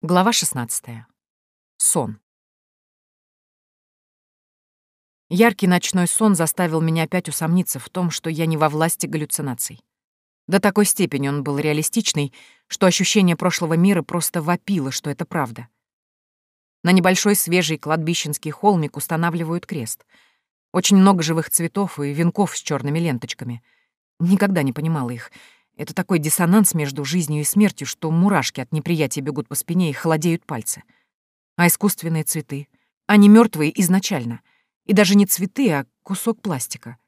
Глава 16. Сон. Яркий ночной сон заставил меня опять усомниться в том, что я не во власти галлюцинаций. До такой степени он был реалистичный, что ощущение прошлого мира просто вопило, что это правда. На небольшой свежий кладбищенский холмик устанавливают крест. Очень много живых цветов и венков с черными ленточками. Никогда не понимала их — это такой диссонанс между жизнью и смертью, что мурашки от неприятия бегут по спине и холодеют пальцы. А искусственные цветы? Они мертвые изначально. И даже не цветы, а кусок пластика.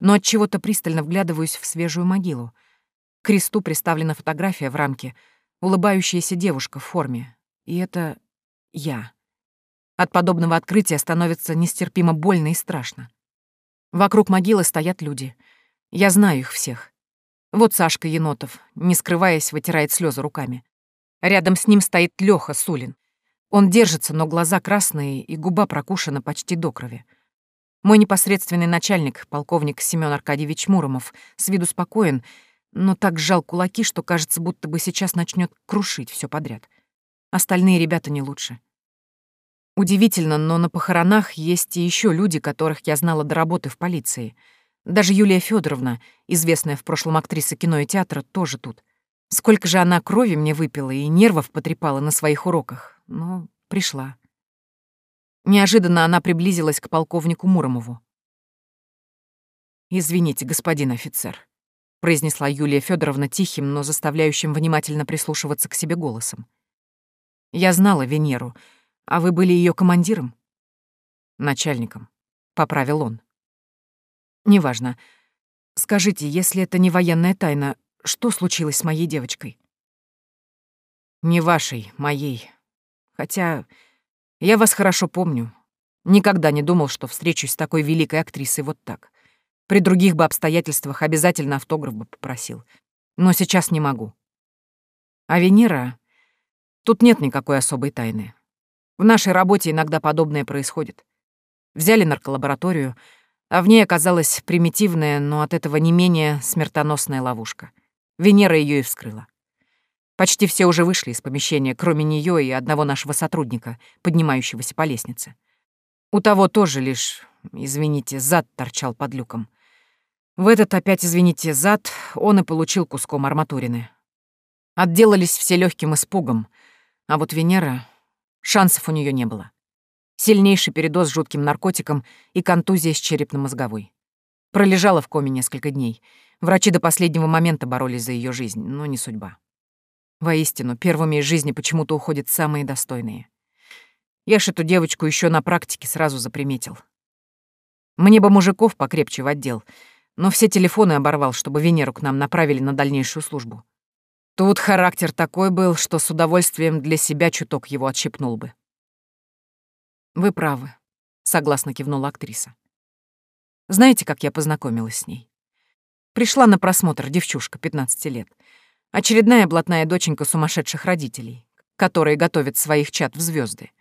Но от чего то пристально вглядываюсь в свежую могилу. К кресту приставлена фотография в рамке, улыбающаяся девушка в форме. И это я. От подобного открытия становится нестерпимо больно и страшно. Вокруг могилы стоят люди. Я знаю их всех. Вот Сашка Енотов, не скрываясь, вытирает слезы руками. Рядом с ним стоит Лёха Сулин. Он держится, но глаза красные и губа прокушена почти до крови. Мой непосредственный начальник, полковник Семён Аркадьевич Муромов, с виду спокоен, но так сжал кулаки, что кажется, будто бы сейчас начнет крушить все подряд. Остальные ребята не лучше. Удивительно, но на похоронах есть и еще люди, которых я знала до работы в полиции — даже Юлия Федоровна, известная в прошлом актриса кино и театра, тоже тут. Сколько же она крови мне выпила и нервов потрепала на своих уроках. Но пришла. Неожиданно она приблизилась к полковнику Муромову. «Извините, господин офицер», — произнесла Юлия Федоровна тихим, но заставляющим внимательно прислушиваться к себе голосом. «Я знала Венеру, а вы были ее командиром?» «Начальником», — поправил он. Неважно. Скажите, если это не военная тайна, что случилось с моей девочкой? Не вашей, моей. Хотя я вас хорошо помню. Никогда не думал, что встречусь с такой великой актрисой вот так. При других бы обстоятельствах обязательно автограф бы попросил. Но сейчас не могу. А Венера... Тут нет никакой особой тайны. В нашей работе иногда подобное происходит. Взяли нарколабораторию, а в ней оказалась примитивная, но от этого не менее смертоносная ловушка. Венера ее и вскрыла. Почти все уже вышли из помещения, кроме нее и одного нашего сотрудника, поднимающегося по лестнице. У того тоже лишь, извините, зад торчал под люком. В этот опять, извините, зад он и получил куском арматурины. Отделались все легким испугом, а вот Венера... Шансов у нее не было. Сильнейший передоз жутким наркотиком и контузия с черепно-мозговой. Пролежала в коме несколько дней. Врачи до последнего момента боролись за ее жизнь, но не судьба. Воистину, первыми из жизни почему-то уходят самые достойные. Я ж эту девочку еще на практике сразу заприметил. Мне бы мужиков покрепче в отдел, но все телефоны оборвал, чтобы Венеру к нам направили на дальнейшую службу. Тут характер такой был, что с удовольствием для себя чуток его отщипнул бы. «Вы правы», — согласно кивнула актриса. «Знаете, как я познакомилась с ней? Пришла на просмотр девчушка, 15 лет. Очередная блатная доченька сумасшедших родителей, которые готовят своих чад в звезды.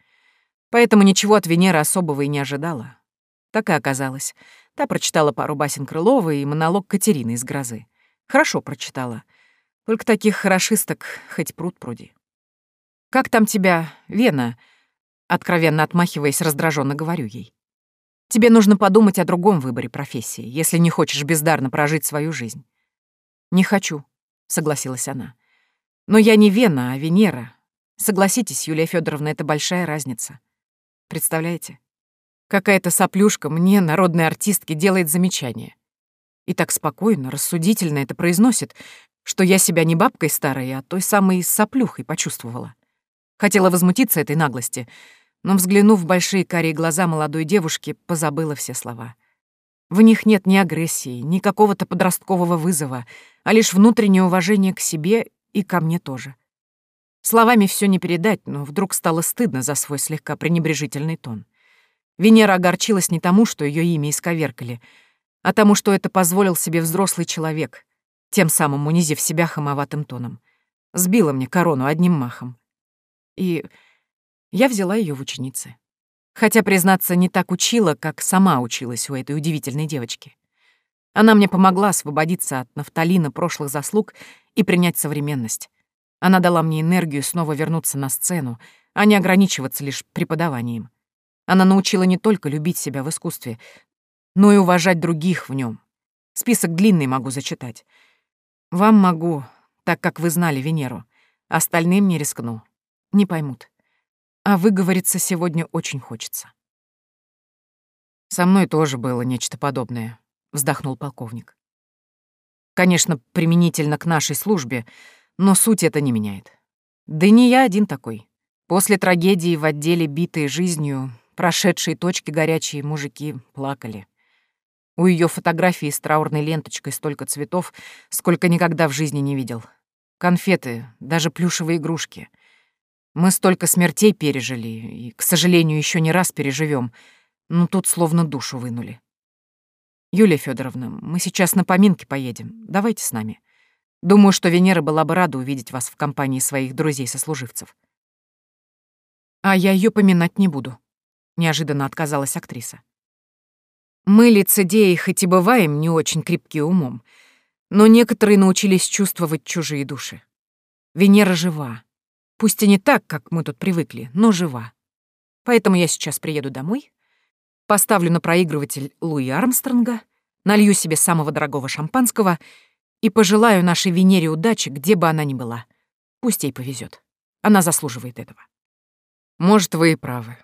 Поэтому ничего от Венеры особого и не ожидала. Так и оказалось. Та прочитала пару басен Крылова и монолог Катерины из «Грозы». Хорошо прочитала. Только таких хорошисток хоть пруд пруди. «Как там тебя, Вена?» Откровенно отмахиваясь, раздраженно говорю ей. Тебе нужно подумать о другом выборе профессии, если не хочешь бездарно прожить свою жизнь. Не хочу, согласилась она. Но я не Вена, а Венера. Согласитесь, Юлия Федоровна, это большая разница. Представляете? Какая-то соплюшка мне, народной артистке, делает замечание. И так спокойно, рассудительно это произносит, что я себя не бабкой старой, а той самой соплюхой почувствовала. Хотела возмутиться этой наглости, но, взглянув в большие карие глаза молодой девушки, позабыла все слова. В них нет ни агрессии, ни какого-то подросткового вызова, а лишь внутреннее уважение к себе и ко мне тоже. Словами все не передать, но вдруг стало стыдно за свой слегка пренебрежительный тон. Венера огорчилась не тому, что ее имя исковеркали, а тому, что это позволил себе взрослый человек, тем самым унизив себя хамоватым тоном. Сбила мне корону одним махом. И я взяла ее в ученицы. Хотя, признаться, не так учила, как сама училась у этой удивительной девочки. Она мне помогла освободиться от нафталина прошлых заслуг и принять современность. Она дала мне энергию снова вернуться на сцену, а не ограничиваться лишь преподаванием. Она научила не только любить себя в искусстве, но и уважать других в нем. Список длинный могу зачитать. Вам могу, так как вы знали Венеру. Остальным не рискну. Не поймут. А выговориться сегодня очень хочется. Со мной тоже было нечто подобное, вздохнул полковник. Конечно, применительно к нашей службе, но суть это не меняет. Да не я один такой. После трагедии в отделе битые жизнью, прошедшие точки горячие мужики плакали. У ее фотографии с траурной ленточкой столько цветов, сколько никогда в жизни не видел. Конфеты, даже плюшевые игрушки. Мы столько смертей пережили, и, к сожалению, еще не раз переживем, но тут словно душу вынули. Юлия Федоровна, мы сейчас на поминки поедем. Давайте с нами. Думаю, что Венера была бы рада увидеть вас в компании своих друзей-сослуживцев. А я ее поминать не буду, неожиданно отказалась актриса. Мы, лицедеи, хоть и бываем не очень крепкие умом, но некоторые научились чувствовать чужие души. Венера жива. Пусть и не так, как мы тут привыкли, но жива. Поэтому я сейчас приеду домой, поставлю на проигрыватель Луи Армстронга, налью себе самого дорогого шампанского и пожелаю нашей Венере удачи, где бы она ни была. Пусть ей повезет. Она заслуживает этого. Может, вы и правы.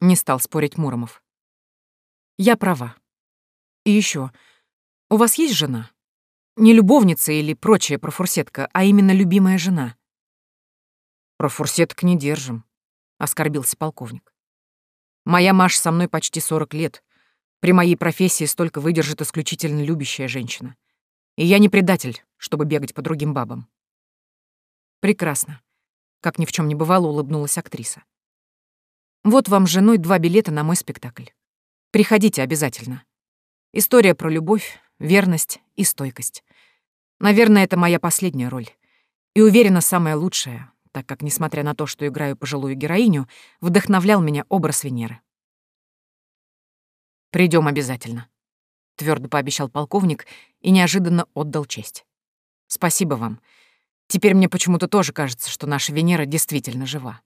Не стал спорить Муромов. Я права. И еще, у вас есть жена? Не любовница или прочая профурсетка, а именно любимая жена. Профурсеток не держим, оскорбился полковник. Моя Маш со мной почти 40 лет. При моей профессии столько выдержит исключительно любящая женщина. И я не предатель, чтобы бегать по другим бабам. Прекрасно. Как ни в чем не бывало, улыбнулась актриса. Вот вам с женой два билета на мой спектакль. Приходите обязательно. История про любовь, верность и стойкость. Наверное, это моя последняя роль. И уверена, самая лучшая, так как, несмотря на то, что играю пожилую героиню, вдохновлял меня образ Венеры. Придем обязательно», — твердо пообещал полковник и неожиданно отдал честь. «Спасибо вам. Теперь мне почему-то тоже кажется, что наша Венера действительно жива».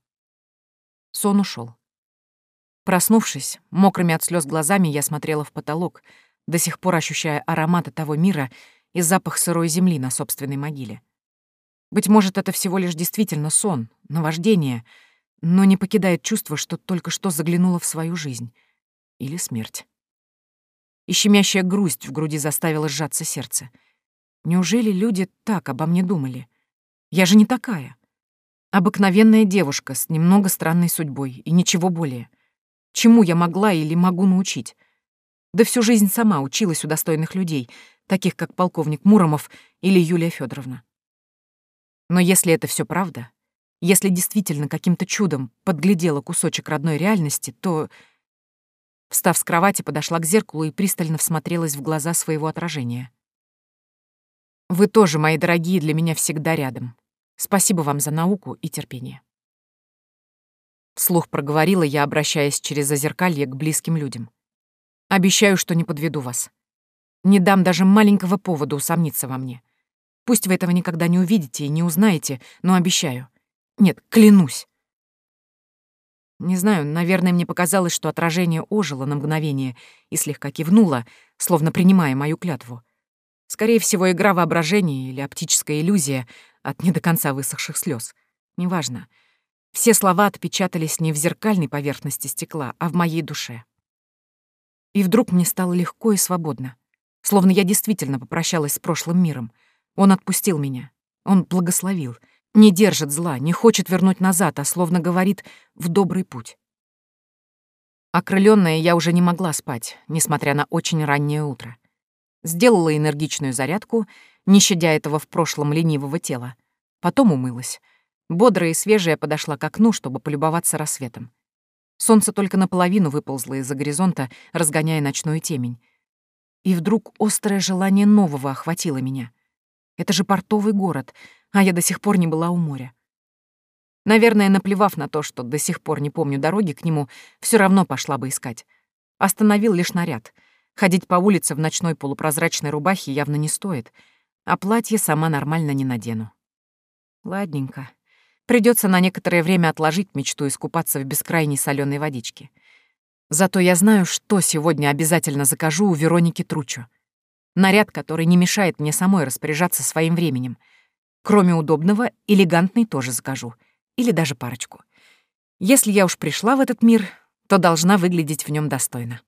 Сон ушел. Проснувшись, мокрыми от слез глазами я смотрела в потолок, до сих пор ощущая ароматы того мира и запах сырой земли на собственной могиле. Быть может, это всего лишь действительно сон, наваждение, но не покидает чувство, что только что заглянула в свою жизнь. Или смерть. И щемящая грусть в груди заставила сжаться сердце. Неужели люди так обо мне думали? Я же не такая. Обыкновенная девушка с немного странной судьбой и ничего более — Чему я могла или могу научить? Да всю жизнь сама училась у достойных людей, таких как полковник Муромов или Юлия Федоровна. Но если это все правда, если действительно каким-то чудом подглядела кусочек родной реальности, то... Встав с кровати, подошла к зеркалу и пристально всмотрелась в глаза своего отражения. «Вы тоже, мои дорогие, для меня всегда рядом. Спасибо вам за науку и терпение». Слух проговорила я, обращаясь через зазеркалье к близким людям. Обещаю, что не подведу вас. Не дам даже маленького повода усомниться во мне. Пусть вы этого никогда не увидите и не узнаете, но обещаю. Нет, клянусь. Не знаю, наверное, мне показалось, что отражение ожило на мгновение и слегка кивнуло, словно принимая мою клятву. Скорее всего, игра воображения или оптическая иллюзия от не до конца высохших слез. Неважно. Все слова отпечатались не в зеркальной поверхности стекла, а в моей душе. И вдруг мне стало легко и свободно. Словно я действительно попрощалась с прошлым миром. Он отпустил меня. Он благословил. Не держит зла, не хочет вернуть назад, а словно говорит «в добрый путь». Окрылённая я уже не могла спать, несмотря на очень раннее утро. Сделала энергичную зарядку, не щадя этого в прошлом ленивого тела. Потом умылась. Бодрая и свежая подошла к окну, чтобы полюбоваться рассветом. Солнце только наполовину выползло из-за горизонта, разгоняя ночную темень. И вдруг острое желание нового охватило меня. Это же портовый город, а я до сих пор не была у моря. Наверное, наплевав на то, что до сих пор не помню дороги к нему, все равно пошла бы искать. Остановил лишь наряд. Ходить по улице в ночной полупрозрачной рубахе явно не стоит, а платье сама нормально не надену. Ладненько. Придется на некоторое время отложить мечту искупаться в бескрайней соленой водичке. Зато я знаю, что сегодня обязательно закажу у Вероники Тручо. Наряд, который не мешает мне самой распоряжаться своим временем. Кроме удобного, элегантный тоже закажу. Или даже парочку. Если я уж пришла в этот мир, то должна выглядеть в нем достойно.